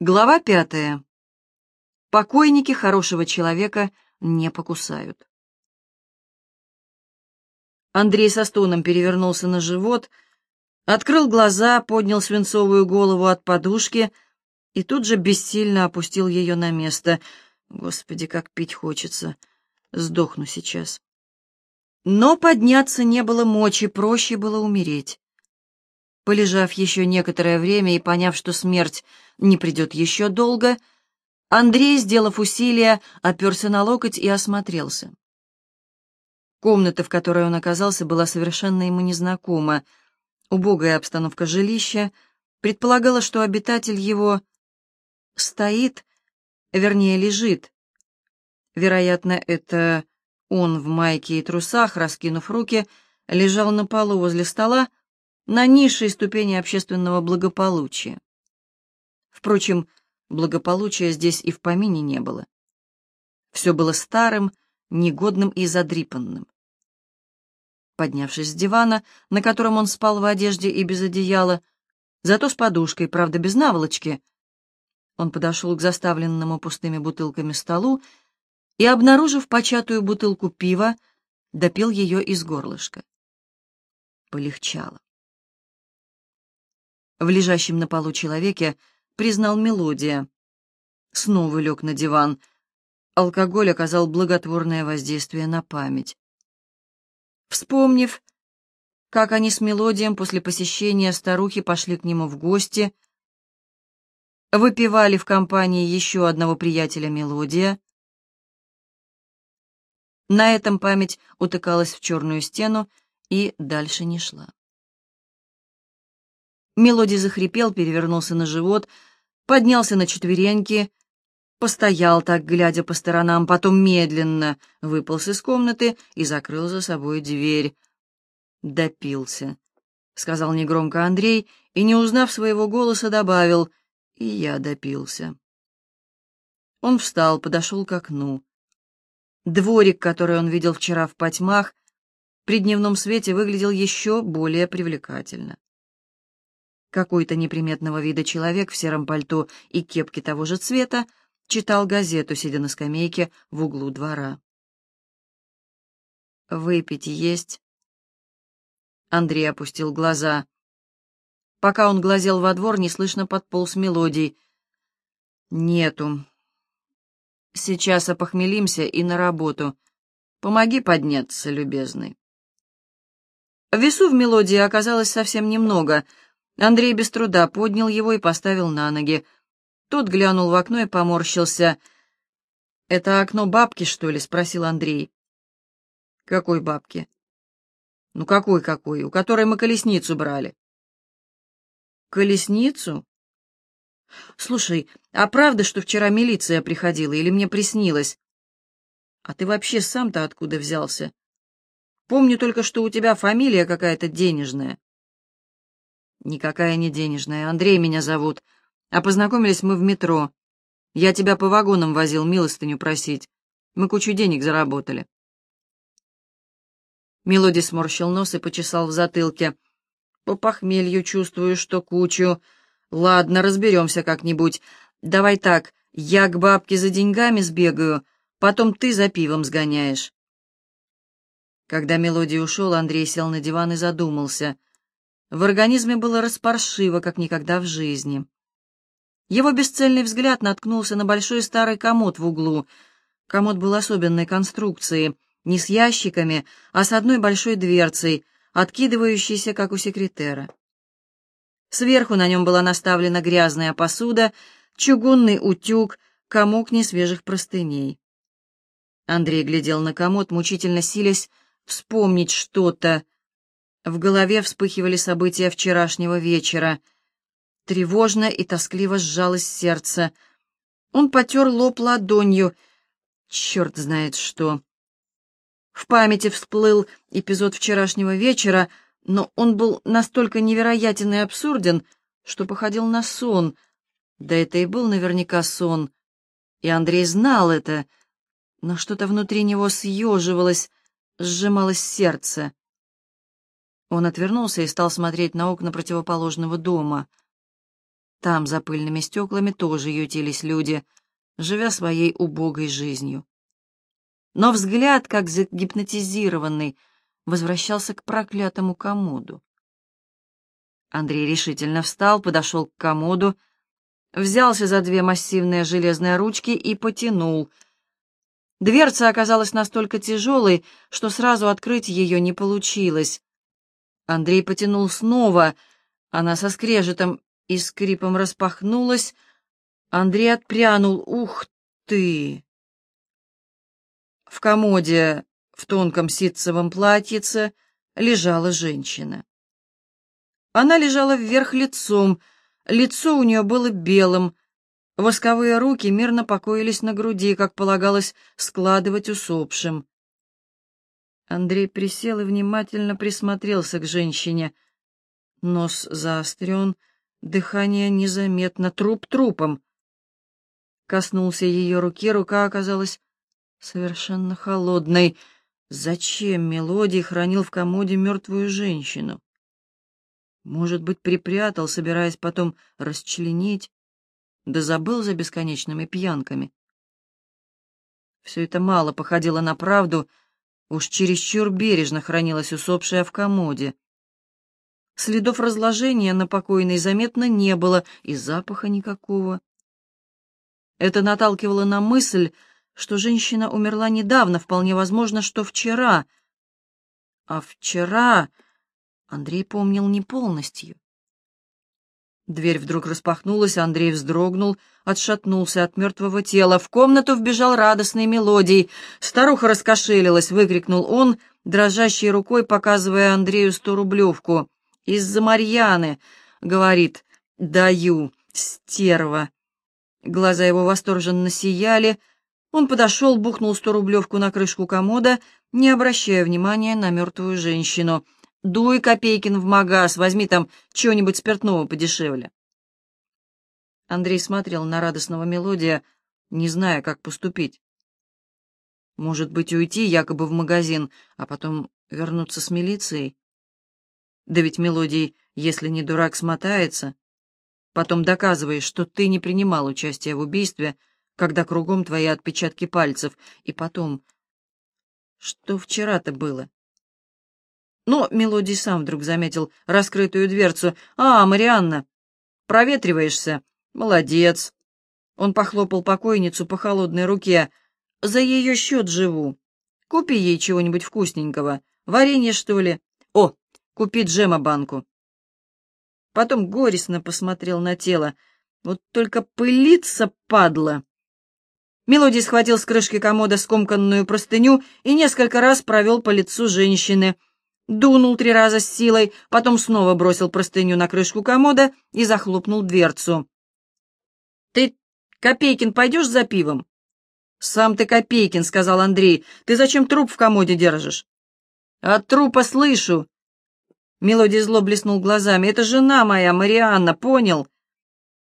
Глава пятая. Покойники хорошего человека не покусают. Андрей со стоном перевернулся на живот, открыл глаза, поднял свинцовую голову от подушки и тут же бессильно опустил ее на место. Господи, как пить хочется. Сдохну сейчас. Но подняться не было мочи, проще было умереть. Полежав еще некоторое время и поняв, что смерть не придет еще долго, Андрей, сделав усилие, оперся на локоть и осмотрелся. Комната, в которой он оказался, была совершенно ему незнакома. Убогая обстановка жилища предполагала, что обитатель его стоит, вернее, лежит. Вероятно, это он в майке и трусах, раскинув руки, лежал на полу возле стола, на низшей ступени общественного благополучия. Впрочем, благополучия здесь и в помине не было. Все было старым, негодным и задрипанным. Поднявшись с дивана, на котором он спал в одежде и без одеяла, зато с подушкой, правда, без наволочки, он подошел к заставленному пустыми бутылками столу и, обнаружив початую бутылку пива, допил ее из горлышка. Полегчало в лежащем на полу человеке признал мелодия. Снова лег на диван. Алкоголь оказал благотворное воздействие на память. Вспомнив, как они с мелодием после посещения старухи пошли к нему в гости, выпивали в компании еще одного приятеля мелодия, на этом память утыкалась в черную стену и дальше не шла. Мелодий захрипел, перевернулся на живот, поднялся на четвереньки, постоял так, глядя по сторонам, потом медленно выполз из комнаты и закрыл за собой дверь. «Допился», — сказал негромко Андрей, и, не узнав своего голоса, добавил, «И я допился». Он встал, подошел к окну. Дворик, который он видел вчера в потьмах, при дневном свете выглядел еще более привлекательно. Какой-то неприметного вида человек в сером пальто и кепке того же цвета читал газету, сидя на скамейке в углу двора. «Выпить есть?» Андрей опустил глаза. Пока он глазел во двор, неслышно подполз мелодий. «Нету. Сейчас опохмелимся и на работу. Помоги подняться, любезный». Весу в мелодии оказалось совсем немного — Андрей без труда поднял его и поставил на ноги. Тот глянул в окно и поморщился. «Это окно бабки, что ли?» — спросил Андрей. «Какой бабки?» «Ну какой-какой, у которой мы колесницу брали». «Колесницу?» «Слушай, а правда, что вчера милиция приходила, или мне приснилось?» «А ты вообще сам-то откуда взялся? Помню только, что у тебя фамилия какая-то денежная». Никакая не денежная. Андрей меня зовут. А познакомились мы в метро. Я тебя по вагонам возил милостыню просить. Мы кучу денег заработали. Мелодий сморщил нос и почесал в затылке. По похмелью чувствую, что кучу. Ладно, разберемся как-нибудь. Давай так, я к бабке за деньгами сбегаю, потом ты за пивом сгоняешь. Когда Мелодий ушел, Андрей сел на диван и задумался — в организме было распаршиво, как никогда в жизни. Его бесцельный взгляд наткнулся на большой старый комод в углу. Комод был особенной конструкции, не с ящиками, а с одной большой дверцей, откидывающейся, как у секретера. Сверху на нем была наставлена грязная посуда, чугунный утюг, комок несвежих простыней. Андрей глядел на комод, мучительно силясь вспомнить что-то, в голове вспыхивали события вчерашнего вечера. Тревожно и тоскливо сжалось сердце. Он потер лоб ладонью. Черт знает что. В памяти всплыл эпизод вчерашнего вечера, но он был настолько невероятен и абсурден, что походил на сон. Да это и был наверняка сон. И Андрей знал это, но что-то внутри него съеживалось, сжималось сердце. Он отвернулся и стал смотреть на окна противоположного дома. Там, за пыльными стеклами, тоже ютились люди, живя своей убогой жизнью. Но взгляд, как загипнотизированный, возвращался к проклятому комоду. Андрей решительно встал, подошел к комоду, взялся за две массивные железные ручки и потянул. Дверца оказалась настолько тяжелой, что сразу открыть ее не получилось. Андрей потянул снова, она со скрежетом и скрипом распахнулась. Андрей отпрянул. «Ух ты!» В комоде в тонком ситцевом платьице лежала женщина. Она лежала вверх лицом, лицо у нее было белым, восковые руки мирно покоились на груди, как полагалось складывать усопшим. Андрей присел и внимательно присмотрелся к женщине. Нос заострен, дыхание незаметно, труп трупом. Коснулся ее руки, рука оказалась совершенно холодной. Зачем Мелодий хранил в комоде мертвую женщину? Может быть, припрятал, собираясь потом расчленить, да забыл за бесконечными пьянками. Все это мало походило на правду, уж чересчур бережно хранилась усопшая в комоде. Следов разложения на покойной заметно не было, и запаха никакого. Это наталкивало на мысль, что женщина умерла недавно, вполне возможно, что вчера. А вчера Андрей помнил не полностью. Дверь вдруг распахнулась, Андрей вздрогнул, отшатнулся от мертвого тела. В комнату вбежал радостной мелодией. Старуха раскошелилась, выкрикнул он, дрожащей рукой показывая Андрею сто рублевку. «Из-за Марьяны!» — говорит. «Даю, стерва!» Глаза его восторженно сияли. Он подошел, бухнул сто рублевку на крышку комода, не обращая внимания на мертвую женщину — Дуй, Копейкин, в магаз, возьми там чего-нибудь спиртного подешевле. Андрей смотрел на радостного мелодия, не зная, как поступить. Может быть, уйти якобы в магазин, а потом вернуться с милицией? Да ведь мелодий, если не дурак, смотается. Потом доказываешь, что ты не принимал участия в убийстве, когда кругом твои отпечатки пальцев. И потом, что вчера-то было? Но Мелодий сам вдруг заметил раскрытую дверцу. «А, Марианна, проветриваешься? Молодец!» Он похлопал покойницу по холодной руке. «За ее счет живу. Купи ей чего-нибудь вкусненького. Варенье, что ли? О, купи джема банку». Потом горестно посмотрел на тело. Вот только пылиться, падла. Мелодий схватил с крышки комода скомканную простыню и несколько раз провел по лицу женщины — дунул три раза с силой, потом снова бросил простыню на крышку комода и захлопнул дверцу. «Ты, Копейкин, пойдешь за пивом?» «Сам ты Копейкин», — сказал Андрей. «Ты зачем труп в комоде держишь?» «От трупа слышу». Мелодий зло блеснул глазами. «Это жена моя, Марианна, понял?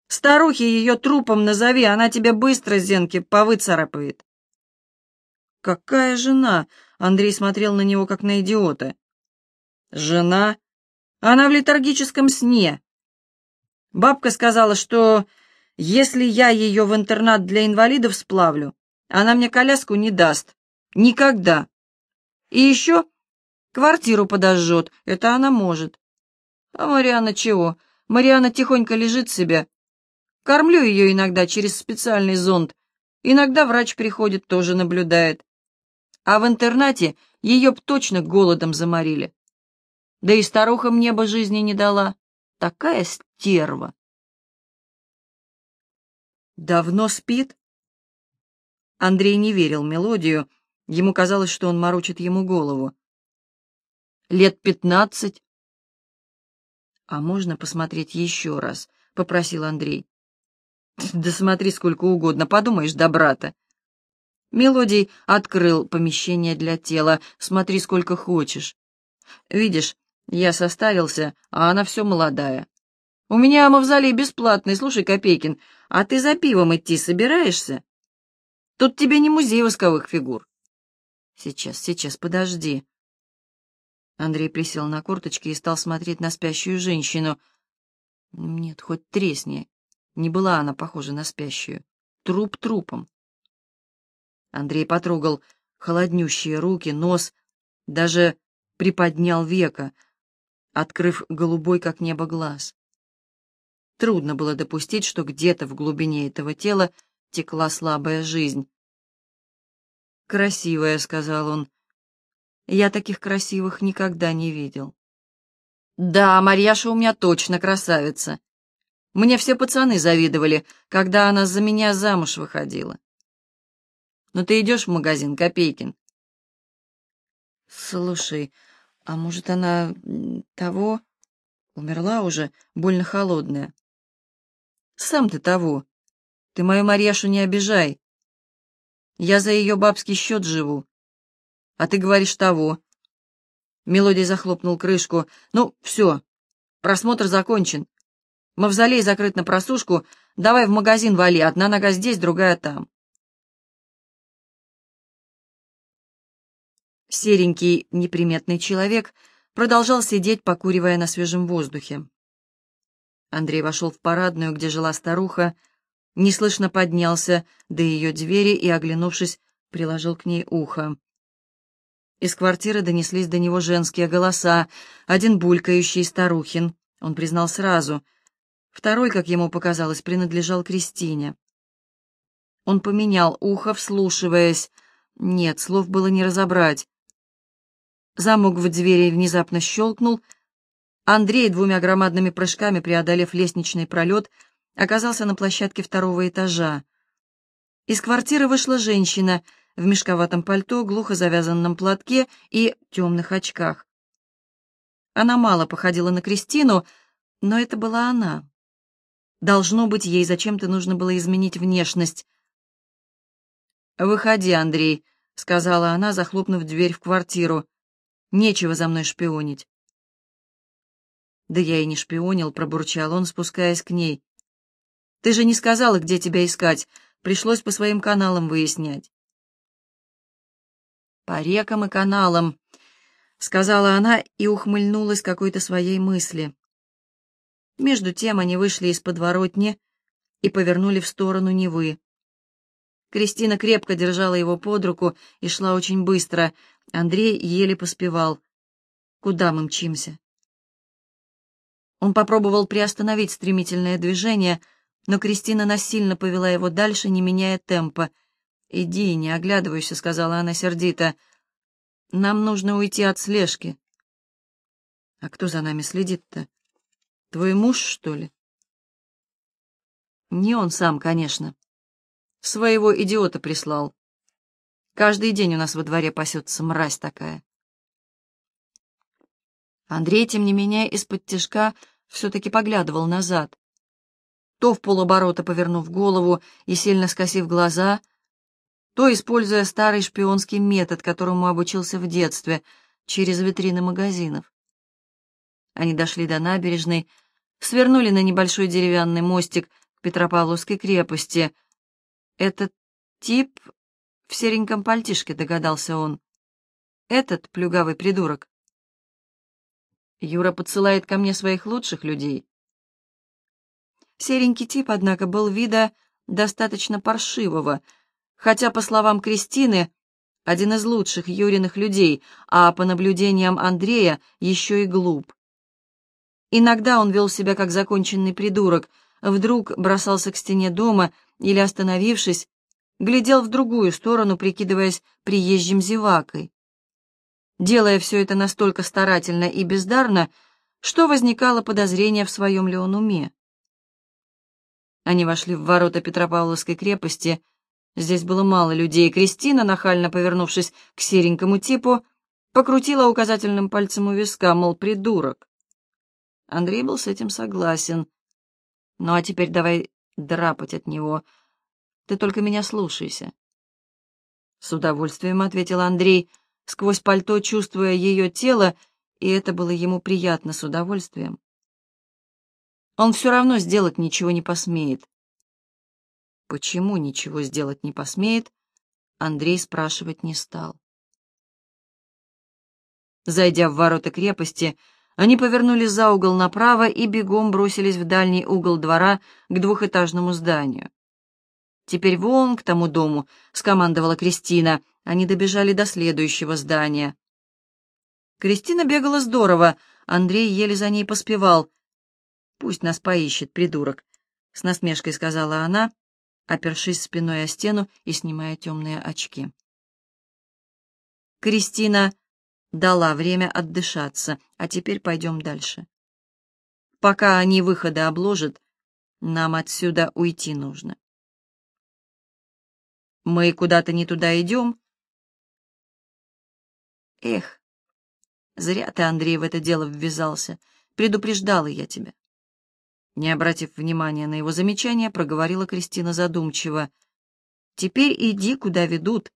Старухи ее трупом назови, она тебе быстро, Зенки, повыцарапает». «Какая жена?» — Андрей смотрел на него, как на идиота. Жена? Она в летаргическом сне. Бабка сказала, что если я ее в интернат для инвалидов сплавлю, она мне коляску не даст. Никогда. И еще квартиру подожжет. Это она может. А Мариана чего? Мариана тихонько лежит себе. Кормлю ее иногда через специальный зонд. Иногда врач приходит, тоже наблюдает. А в интернате ее б точно голодом заморили. Да и старуха мне бы жизни не дала. Такая стерва. Давно спит? Андрей не верил мелодию. Ему казалось, что он морочит ему голову. Лет пятнадцать. А можно посмотреть еще раз? Попросил Андрей. Да смотри сколько угодно, подумаешь, до брата. Мелодий открыл помещение для тела. Смотри сколько хочешь. Видишь, я состарился, а она все молодая. У меня мавзолей бесплатный, слушай, Копейкин, а ты за пивом идти собираешься? Тут тебе не музей восковых фигур. Сейчас, сейчас, подожди. Андрей присел на корточки и стал смотреть на спящую женщину. Нет, хоть тресни. Не была она похожа на спящую. Труп трупом. Андрей потрогал холоднющие руки, нос, даже приподнял века, открыв голубой, как небо, глаз. Трудно было допустить, что где-то в глубине этого тела текла слабая жизнь. «Красивая», — сказал он. «Я таких красивых никогда не видел». «Да, Марьяша у меня точно красавица. Мне все пацаны завидовали, когда она за меня замуж выходила. Но ты идешь в магазин, Копейкин?» «Слушай, а может, она того...» Умерла уже, больно холодная. «Сам ты того. Ты мою Марьяшу не обижай. Я за ее бабский счет живу. А ты говоришь того. Мелодий захлопнул крышку. Ну, все, просмотр закончен. Мавзолей закрыт на просушку. Давай в магазин вали, одна нога здесь, другая там. Серенький, неприметный человек продолжал сидеть, покуривая на свежем воздухе. Андрей вошел в парадную, где жила старуха, неслышно поднялся до ее двери и, оглянувшись, приложил к ней ухо. Из квартиры донеслись до него женские голоса, один булькающий старухин, он признал сразу, второй, как ему показалось, принадлежал Кристине. Он поменял ухо, вслушиваясь. Нет, слов было не разобрать. Замок в двери внезапно щелкнул. Андрей, двумя громадными прыжками преодолев лестничный пролет, оказался на площадке второго этажа. Из квартиры вышла женщина в мешковатом пальто, глухо завязанном платке и темных очках. Она мало походила на Кристину, но это была она. Должно быть, ей зачем-то нужно было изменить внешность. «Выходи, Андрей», — сказала она, захлопнув дверь в квартиру. «Нечего за мной шпионить». «Да я и не шпионил», — пробурчал он, спускаясь к ней. Ты же не сказала, где тебя искать. Пришлось по своим каналам выяснять. По рекам и каналам, — сказала она и ухмыльнулась какой-то своей мысли. Между тем они вышли из подворотни и повернули в сторону Невы. Кристина крепко держала его под руку и шла очень быстро. Андрей еле поспевал. «Куда мы мчимся?» Он попробовал приостановить стремительное движение — но Кристина насильно повела его дальше, не меняя темпа. «Иди, не оглядывайся», — сказала она сердито. «Нам нужно уйти от слежки». «А кто за нами следит-то? Твой муж, что ли?» «Не он сам, конечно. Своего идиота прислал. Каждый день у нас во дворе пасется мразь такая». Андрей, тем не менее, из-под тяжка все-таки поглядывал назад то в полоборота повернув голову и сильно скосив глаза, то используя старый шпионский метод, которому обучился в детстве, через витрины магазинов. Они дошли до набережной, свернули на небольшой деревянный мостик к Петропавловской крепости. Этот тип в сереньком пальтишке, догадался он. Этот плюгавый придурок. Юра подсылает ко мне своих лучших людей. Серенький тип, однако, был вида достаточно паршивого, хотя, по словам Кристины, один из лучших Юриных людей, а по наблюдениям Андрея еще и глуп. Иногда он вел себя как законченный придурок, вдруг бросался к стене дома или, остановившись, глядел в другую сторону, прикидываясь приезжим зевакой. Делая все это настолько старательно и бездарно, что возникало подозрение, в своем ли он уме. Они вошли в ворота Петропавловской крепости. Здесь было мало людей. Кристина, нахально повернувшись к серенькому типу, покрутила указательным пальцем у виска, мол, придурок. Андрей был с этим согласен. Ну а теперь давай драпать от него. Ты только меня слушайся. С удовольствием ответил Андрей, сквозь пальто чувствуя ее тело, и это было ему приятно с удовольствием. Он все равно сделать ничего не посмеет. Почему ничего сделать не посмеет, Андрей спрашивать не стал. Зайдя в ворота крепости, Они повернули за угол направо и бегом бросились в дальний угол двора к двухэтажному зданию. «Теперь вон к тому дому», — скомандовала Кристина. Они добежали до следующего здания. Кристина бегала здорово, Андрей еле за ней поспевал. «Пусть нас поищет, придурок», — с насмешкой сказала она, опершись спиной о стену и снимая темные очки. Кристина дала время отдышаться, а теперь пойдем дальше. Пока они выходы обложат, нам отсюда уйти нужно. Мы куда-то не туда идем. Эх, зря ты, Андрей, в это дело ввязался. Предупреждала я тебя. Не обратив внимания на его замечание, проговорила Кристина задумчиво. Теперь иди, куда ведут,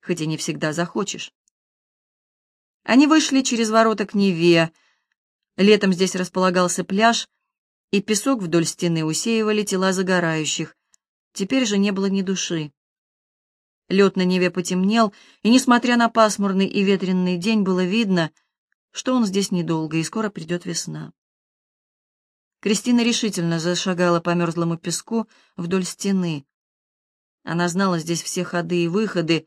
хоть и не всегда захочешь. Они вышли через ворота к Неве. Летом здесь располагался пляж, и песок вдоль стены усеивали тела загорающих. Теперь же не было ни души. Лед на Неве потемнел, и, несмотря на пасмурный и ветренный день, было видно, что он здесь недолго, и скоро придет весна. Кристина решительно зашагала по мерзлому песку вдоль стены. Она знала здесь все ходы и выходы,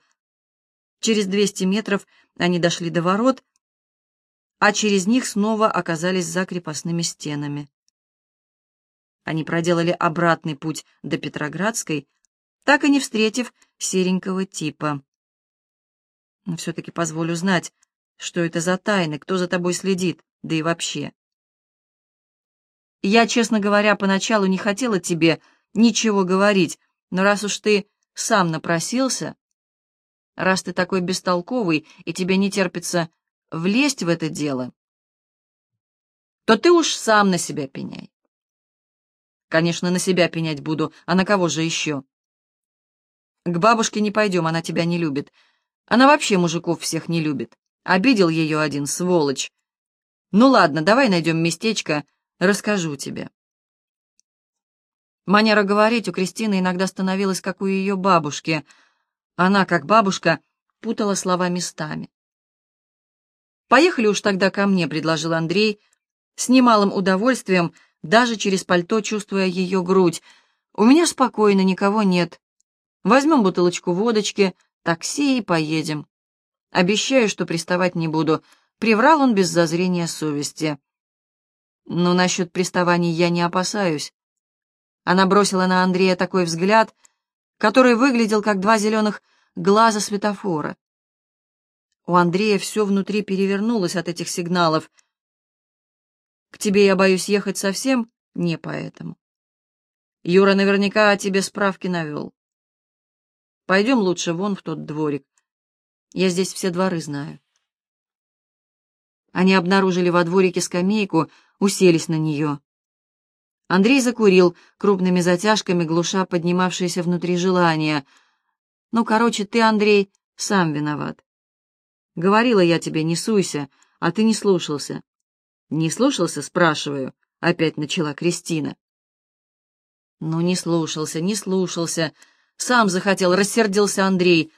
Через 200 метров они дошли до ворот, а через них снова оказались за крепостными стенами. Они проделали обратный путь до Петроградской, так и не встретив серенького типа. Но все-таки позволю знать, что это за тайны, кто за тобой следит, да и вообще. Я, честно говоря, поначалу не хотела тебе ничего говорить, но раз уж ты сам напросился, раз ты такой бестолковый и тебе не терпится влезть в это дело, то ты уж сам на себя пеняй. Конечно, на себя пенять буду, а на кого же еще? К бабушке не пойдем, она тебя не любит. Она вообще мужиков всех не любит. Обидел ее один, сволочь. Ну ладно, давай найдем местечко, расскажу тебе. Манера говорить у Кристины иногда становилась, как у ее бабушки — она, как бабушка, путала слова местами. «Поехали уж тогда ко мне», — предложил Андрей, с немалым удовольствием, даже через пальто чувствуя ее грудь. «У меня спокойно, никого нет. Возьмем бутылочку водочки, такси и поедем. Обещаю, что приставать не буду». Приврал он без зазрения совести. «Но насчет приставаний я не опасаюсь». Она бросила на Андрея такой взгляд — который выглядел как два зеленых глаза светофора. У Андрея все внутри перевернулось от этих сигналов. К тебе я боюсь ехать совсем не поэтому. Юра наверняка о тебе справки навел. Пойдем лучше вон в тот дворик. Я здесь все дворы знаю. Они обнаружили во дворике скамейку, уселись на нее. Андрей закурил крупными затяжками, глуша поднимавшееся внутри желание. «Ну, короче, ты, Андрей, сам виноват. Говорила я тебе, не суйся, а ты не слушался». «Не слушался?» — спрашиваю, — опять начала Кристина. «Ну, не слушался, не слушался. Сам захотел, рассердился Андрей.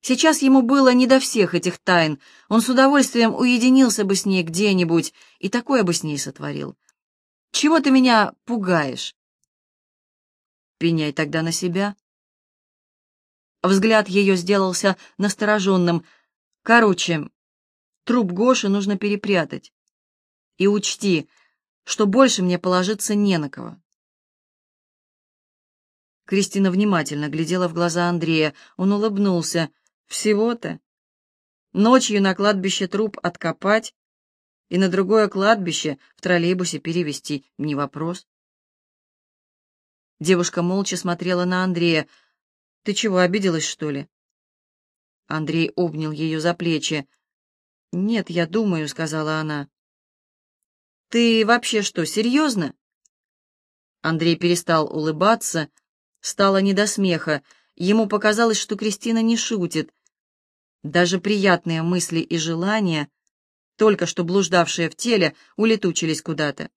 Сейчас ему было не до всех этих тайн. Он с удовольствием уединился бы с ней где-нибудь и такое бы с ней сотворил. Чего ты меня пугаешь? Пеняй тогда на себя. Взгляд ее сделался настороженным. Короче, труп Гоши нужно перепрятать. И учти, что больше мне положиться не на кого. Кристина внимательно глядела в глаза Андрея. Он улыбнулся. Всего-то. Ночью на кладбище труп откопать, и на другое кладбище в троллейбусе перевести не вопрос. Девушка молча смотрела на Андрея. «Ты чего, обиделась, что ли?» Андрей обнял ее за плечи. «Нет, я думаю», — сказала она. «Ты вообще что, серьезно?» Андрей перестал улыбаться, стало не до смеха. Ему показалось, что Кристина не шутит. Даже приятные мысли и желания только что блуждавшие в теле, улетучились куда-то.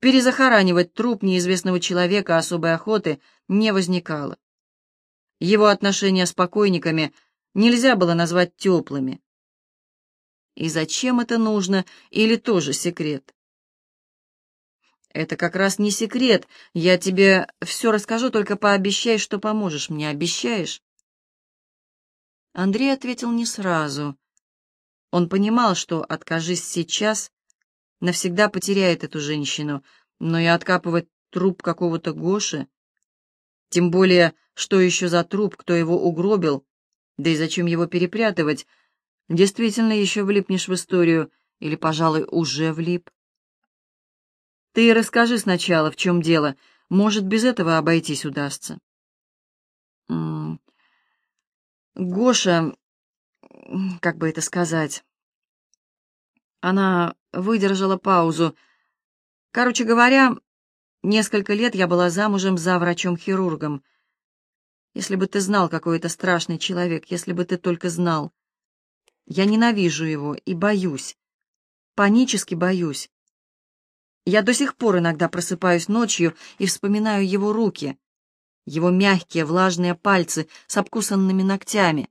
Перезахоранивать труп неизвестного человека особой охоты не возникало. Его отношения с покойниками нельзя было назвать теплыми. И зачем это нужно? Или тоже секрет? Это как раз не секрет. Я тебе все расскажу, только пообещай, что поможешь мне. Обещаешь? Андрей ответил не сразу. Он понимал, что, откажись сейчас, навсегда потеряет эту женщину, но и откапывать труп какого-то Гоши, тем более, что еще за труп, кто его угробил, да и зачем его перепрятывать, действительно еще влипнешь в историю, или, пожалуй, уже влип. Ты расскажи сначала, в чем дело. Может, без этого обойтись удастся. Гоша, как бы это сказать... Она выдержала паузу. Короче говоря, несколько лет я была замужем за врачом-хирургом. Если бы ты знал, какой это страшный человек, если бы ты только знал. Я ненавижу его и боюсь. Панически боюсь. Я до сих пор иногда просыпаюсь ночью и вспоминаю его руки, его мягкие влажные пальцы с обкусанными ногтями,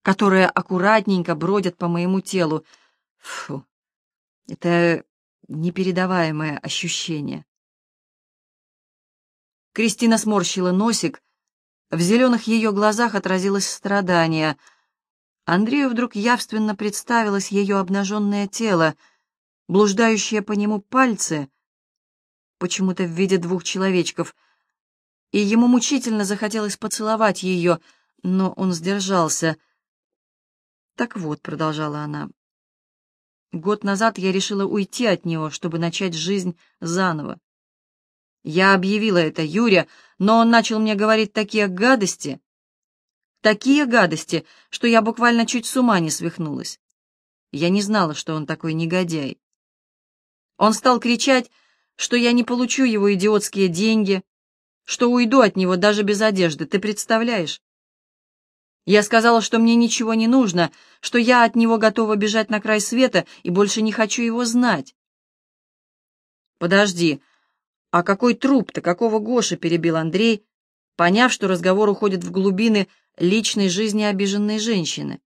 которые аккуратненько бродят по моему телу. Фу, это непередаваемое ощущение. Кристина сморщила носик, в зеленых ее глазах отразилось страдание. Андрею вдруг явственно представилось ее обнаженное тело — блуждающие по нему пальцы, почему-то в виде двух человечков, и ему мучительно захотелось поцеловать ее, но он сдержался. «Так вот», — продолжала она, — «год назад я решила уйти от него, чтобы начать жизнь заново. Я объявила это Юре, но он начал мне говорить такие гадости, такие гадости, что я буквально чуть с ума не свихнулась. Я не знала, что он такой негодяй. Он стал кричать, что я не получу его идиотские деньги, что уйду от него даже без одежды, ты представляешь? Я сказала, что мне ничего не нужно, что я от него готова бежать на край света и больше не хочу его знать. Подожди, а какой труп-то, какого Гоши, перебил Андрей, поняв, что разговор уходит в глубины личной жизни обиженной женщины.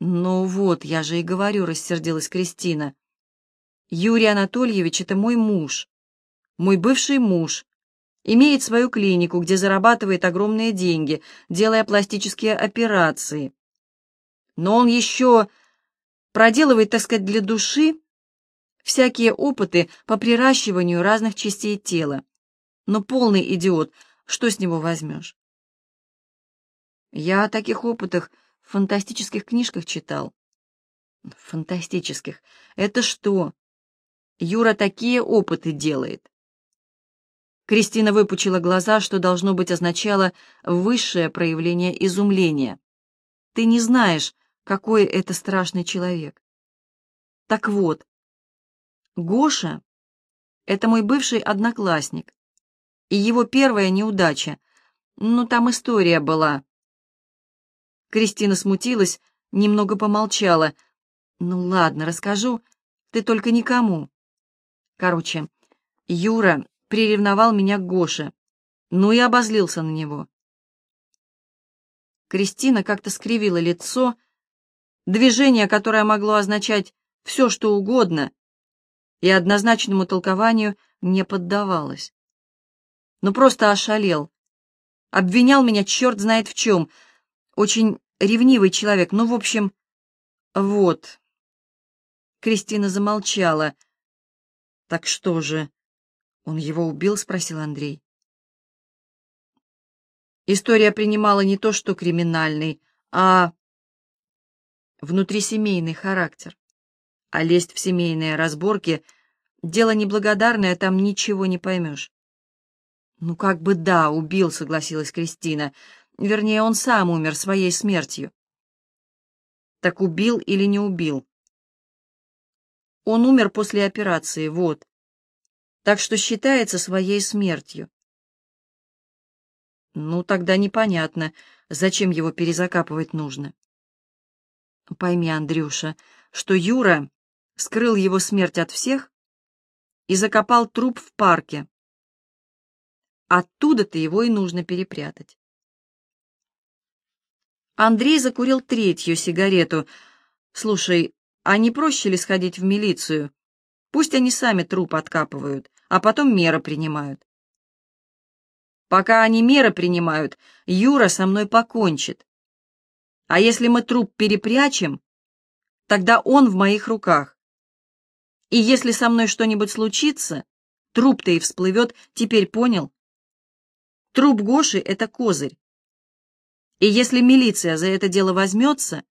«Ну вот, я же и говорю», — рассердилась Кристина. Юрий Анатольевич — это мой муж, мой бывший муж. Имеет свою клинику, где зарабатывает огромные деньги, делая пластические операции. Но он еще проделывает, так сказать, для души всякие опыты по приращиванию разных частей тела. Но полный идиот, что с него возьмешь? Я о таких опытах в фантастических книжках читал. Фантастических. Это что? Юра такие опыты делает. Кристина выпучила глаза, что должно быть означало высшее проявление изумления. Ты не знаешь, какой это страшный человек. Так вот, Гоша — это мой бывший одноклассник, и его первая неудача. Ну, там история была. Кристина смутилась, немного помолчала. Ну ладно, расскажу, ты только никому. Короче, Юра приревновал меня к Гоше, ну и обозлился на него. Кристина как-то скривила лицо, движение, которое могло означать все, что угодно, и однозначному толкованию не поддавалось. Ну, просто ошалел. Обвинял меня черт знает в чем. Очень ревнивый человек. Ну, в общем, вот. Кристина замолчала. «Так что же, он его убил?» — спросил Андрей. История принимала не то что криминальный, а внутрисемейный характер. А лезть в семейные разборки — дело неблагодарное, там ничего не поймешь. «Ну, как бы да, убил», — согласилась Кристина. Вернее, он сам умер своей смертью. Так убил или не убил? Он умер после операции, вот. Так что считается своей смертью. Ну, тогда непонятно, зачем его перезакапывать нужно. Пойми, Андрюша, что Юра скрыл его смерть от всех и закопал труп в парке. Оттуда-то его и нужно перепрятать. Андрей закурил третью сигарету — Слушай, а не проще ли сходить в милицию? Пусть они сами труп откапывают, а потом меры принимают. Пока они меры принимают, Юра со мной покончит. А если мы труп перепрячем, тогда он в моих руках. И если со мной что-нибудь случится, труп-то и всплывет, теперь понял? Труп Гоши — это козырь. И если милиция за это дело возьмется,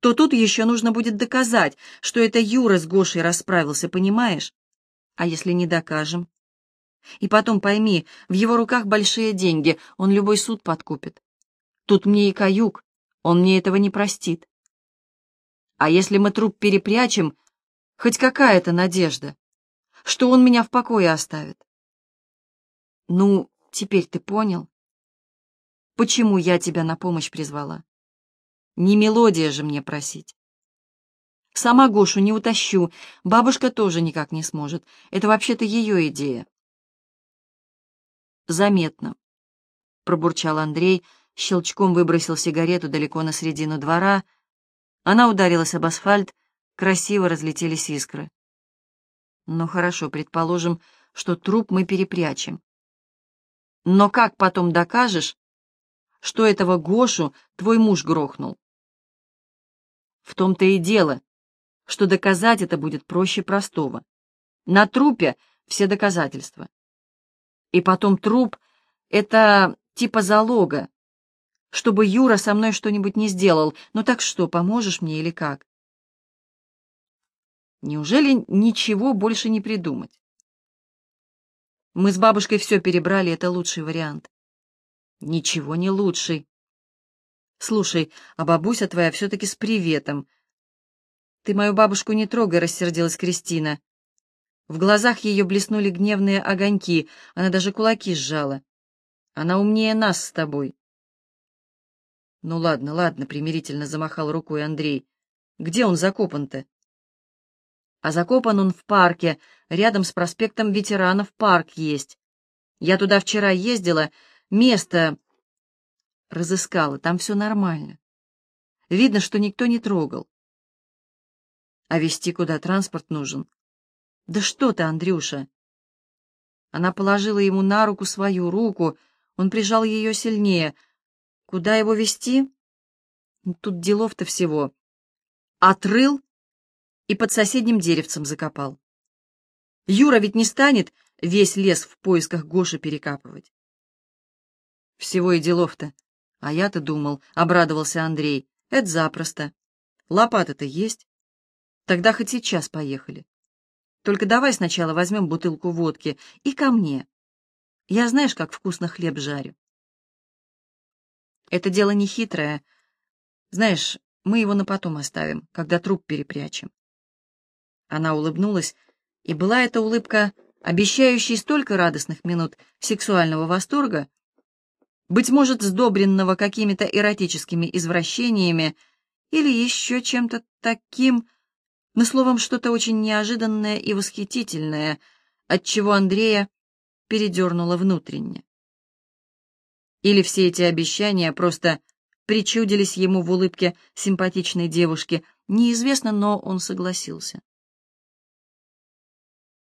то тут еще нужно будет доказать, что это Юра с Гошей расправился, понимаешь? А если не докажем? И потом пойми, в его руках большие деньги, он любой суд подкупит. Тут мне и каюк, он мне этого не простит. А если мы труп перепрячем, хоть какая-то надежда, что он меня в покое оставит? Ну, теперь ты понял, почему я тебя на помощь призвала? Не мелодия же мне просить. Сама Гошу не утащу, бабушка тоже никак не сможет. Это вообще-то ее идея. Заметно, пробурчал Андрей, щелчком выбросил сигарету далеко на середину двора. Она ударилась об асфальт, красиво разлетелись искры. Ну хорошо, предположим, что труп мы перепрячем. Но как потом докажешь, что этого Гошу твой муж грохнул? В том-то и дело, что доказать это будет проще простого. На трупе все доказательства. И потом труп — это типа залога, чтобы Юра со мной что-нибудь не сделал. Ну так что, поможешь мне или как? Неужели ничего больше не придумать? Мы с бабушкой все перебрали, это лучший вариант. Ничего не лучший. Слушай, а бабуся твоя все-таки с приветом. Ты мою бабушку не трогай, рассердилась Кристина. В глазах ее блеснули гневные огоньки, она даже кулаки сжала. Она умнее нас с тобой. Ну ладно, ладно, примирительно замахал рукой Андрей. Где он закопан-то? А закопан он в парке, рядом с проспектом ветеранов парк есть. Я туда вчера ездила, место разыскала, там все нормально. Видно, что никто не трогал. А везти куда транспорт нужен? Да что ты, Андрюша? Она положила ему на руку свою руку, он прижал ее сильнее. Куда его везти? Ну, тут делов-то всего. Отрыл и под соседним деревцем закопал. Юра ведь не станет весь лес в поисках Гоши перекапывать. Всего и делов-то. А я-то думал, — обрадовался Андрей, — это запросто. Лопата-то есть. Тогда хоть сейчас поехали. Только давай сначала возьмем бутылку водки и ко мне. Я знаешь, как вкусно хлеб жарю. Это дело не хитрое. Знаешь, мы его на потом оставим, когда труп перепрячем. Она улыбнулась, и была эта улыбка, обещающая столько радостных минут сексуального восторга, быть может, сдобренного какими-то эротическими извращениями или еще чем-то таким, но, словом, что-то очень неожиданное и восхитительное, от чего Андрея передернуло внутренне. Или все эти обещания просто причудились ему в улыбке симпатичной девушки, неизвестно, но он согласился.